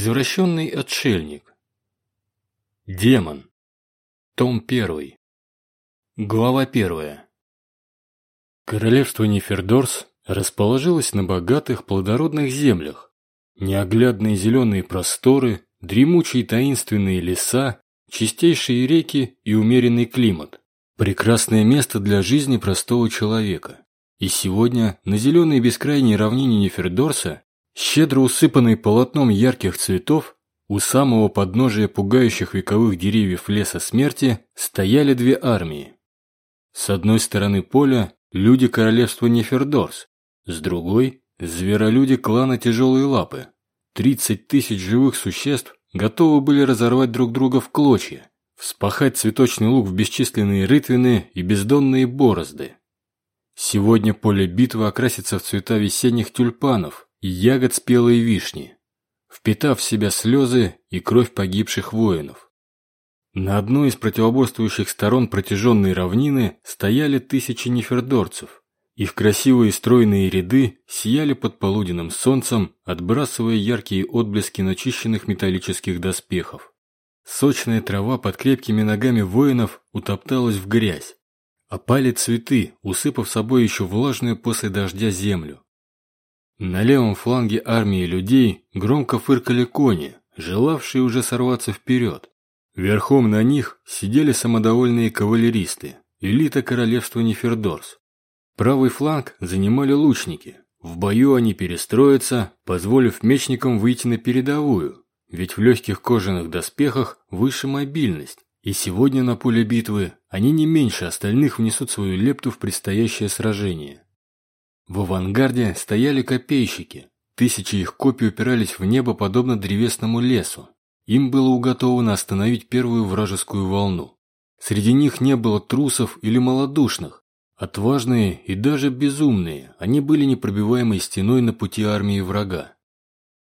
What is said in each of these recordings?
Извращенный отшельник. Демон. Том 1. Глава 1. Королевство Нефердорс расположилось на богатых плодородных землях. Неоглядные зеленые просторы, дремучие таинственные леса, чистейшие реки и умеренный климат. Прекрасное место для жизни простого человека. И сегодня на зеленой бескрайней равнине Нефердорса Щедро усыпанный полотном ярких цветов, у самого подножия пугающих вековых деревьев леса смерти стояли две армии. С одной стороны поля люди королевства Нефердорс, с другой – зверолюди клана Тяжелые Лапы. Тридцать тысяч живых существ готовы были разорвать друг друга в клочья, вспахать цветочный лук в бесчисленные рытвины и бездонные борозды. Сегодня поле битвы окрасится в цвета весенних тюльпанов – и ягод спелой вишни, впитав в себя слезы и кровь погибших воинов. На одной из противоборствующих сторон протяженной равнины стояли тысячи нефердорцев. Их красивые стройные ряды сияли под полуденным солнцем, отбрасывая яркие отблески начищенных металлических доспехов. Сочная трава под крепкими ногами воинов утопталась в грязь. Опали цветы, усыпав собой еще влажную после дождя землю. На левом фланге армии людей громко фыркали кони, желавшие уже сорваться вперед. Верхом на них сидели самодовольные кавалеристы, элита королевства Нефердорс. Правый фланг занимали лучники. В бою они перестроятся, позволив мечникам выйти на передовую, ведь в легких кожаных доспехах выше мобильность, и сегодня на поле битвы они не меньше остальных внесут свою лепту в предстоящее сражение. В авангарде стояли копейщики. Тысячи их копий упирались в небо, подобно древесному лесу. Им было уготовано остановить первую вражескую волну. Среди них не было трусов или малодушных. Отважные и даже безумные, они были непробиваемой стеной на пути армии врага.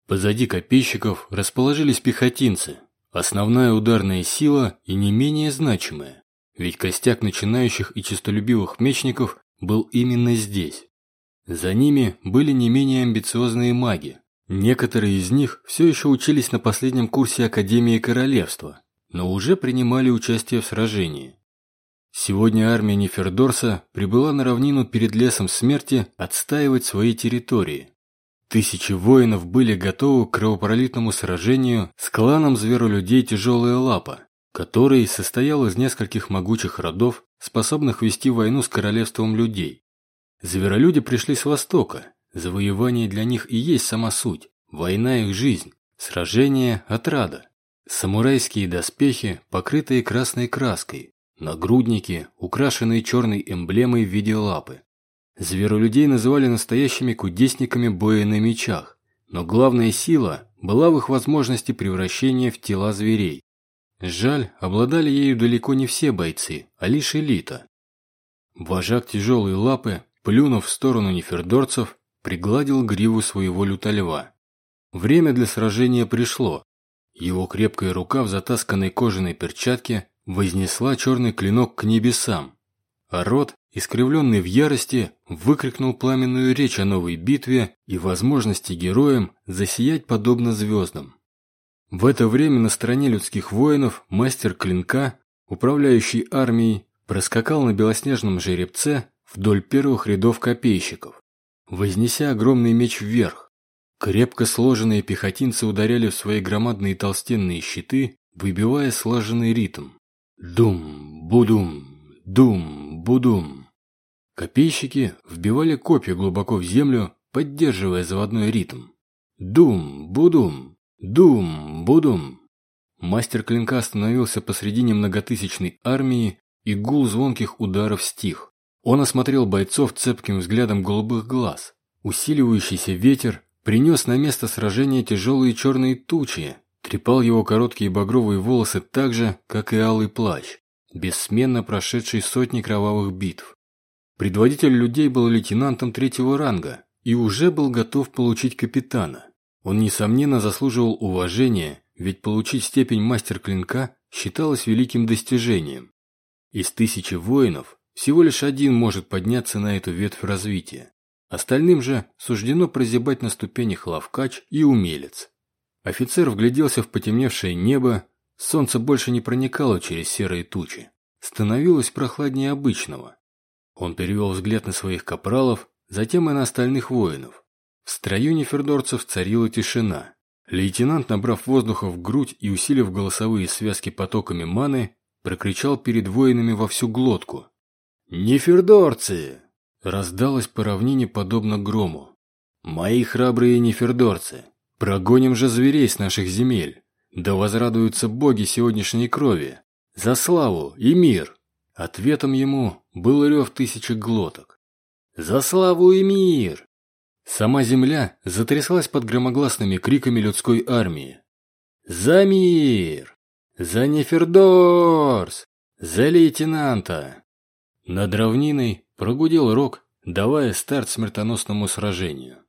Позади копейщиков расположились пехотинцы, основная ударная сила и не менее значимая, ведь костяк начинающих и честолюбивых мечников был именно здесь. За ними были не менее амбициозные маги. Некоторые из них все еще учились на последнем курсе Академии Королевства, но уже принимали участие в сражении. Сегодня армия Нефердорса прибыла на равнину перед лесом смерти отстаивать свои территории. Тысячи воинов были готовы к кровопролитному сражению с кланом зверолюдей «Тяжелая лапа», который состоял из нескольких могучих родов, способных вести войну с королевством людей. Зверолюди пришли с востока. Завоевание для них и есть сама суть. Война их жизнь. Сражение – отрада. Самурайские доспехи, покрытые красной краской. Нагрудники, украшенные черной эмблемой в виде лапы. Зверолюдей называли настоящими кудесниками боя на мечах. Но главная сила была в их возможности превращения в тела зверей. Жаль, обладали ею далеко не все бойцы, а лишь элита. Вожак тяжелой лапы Плюнув в сторону нефердорцев, пригладил гриву своего лютольва. Время для сражения пришло. Его крепкая рука в затасканной кожаной перчатке вознесла черный клинок к небесам, а рот, искривленный в ярости, выкрикнул пламенную речь о новой битве и возможности героям засиять подобно звездам. В это время на стороне людских воинов мастер клинка, управляющий армией, проскакал на белоснежном жеребце вдоль первых рядов копейщиков, вознеся огромный меч вверх. Крепко сложенные пехотинцы ударяли в свои громадные толстенные щиты, выбивая слаженный ритм. Дум, будум, дум, будум. Копейщики вбивали копья глубоко в землю, поддерживая заводной ритм. Дум, будум, дум, будум. Мастер клинка остановился посредине многотысячной армии, и гул звонких ударов стих. Он осмотрел бойцов цепким взглядом голубых глаз. Усиливающийся ветер принес на место сражения тяжелые черные тучи, трепал его короткие багровые волосы так же, как и алый плащ, бессменно прошедший сотни кровавых битв. Предводитель людей был лейтенантом третьего ранга и уже был готов получить капитана. Он, несомненно, заслуживал уважения, ведь получить степень мастер клинка считалось великим достижением. Из тысячи воинов всего лишь один может подняться на эту ветвь развития. Остальным же суждено прозябать на ступенях лавкач и умелец. Офицер вгляделся в потемневшее небо, солнце больше не проникало через серые тучи. Становилось прохладнее обычного. Он перевел взгляд на своих капралов, затем и на остальных воинов. В строю нефердорцев царила тишина. Лейтенант, набрав воздуха в грудь и усилив голосовые связки потоками маны, прокричал перед воинами во всю глотку. «Нефердорцы!» Раздалось по равнине подобно грому. «Мои храбрые нефердорцы! Прогоним же зверей с наших земель! Да возрадуются боги сегодняшней крови! За славу и мир!» Ответом ему был рев тысячи глоток. «За славу и мир!» Сама земля затряслась под громогласными криками людской армии. «За мир! За Нефердорс! За лейтенанта!» Над равниной прогудел рог, давая старт смертоносному сражению.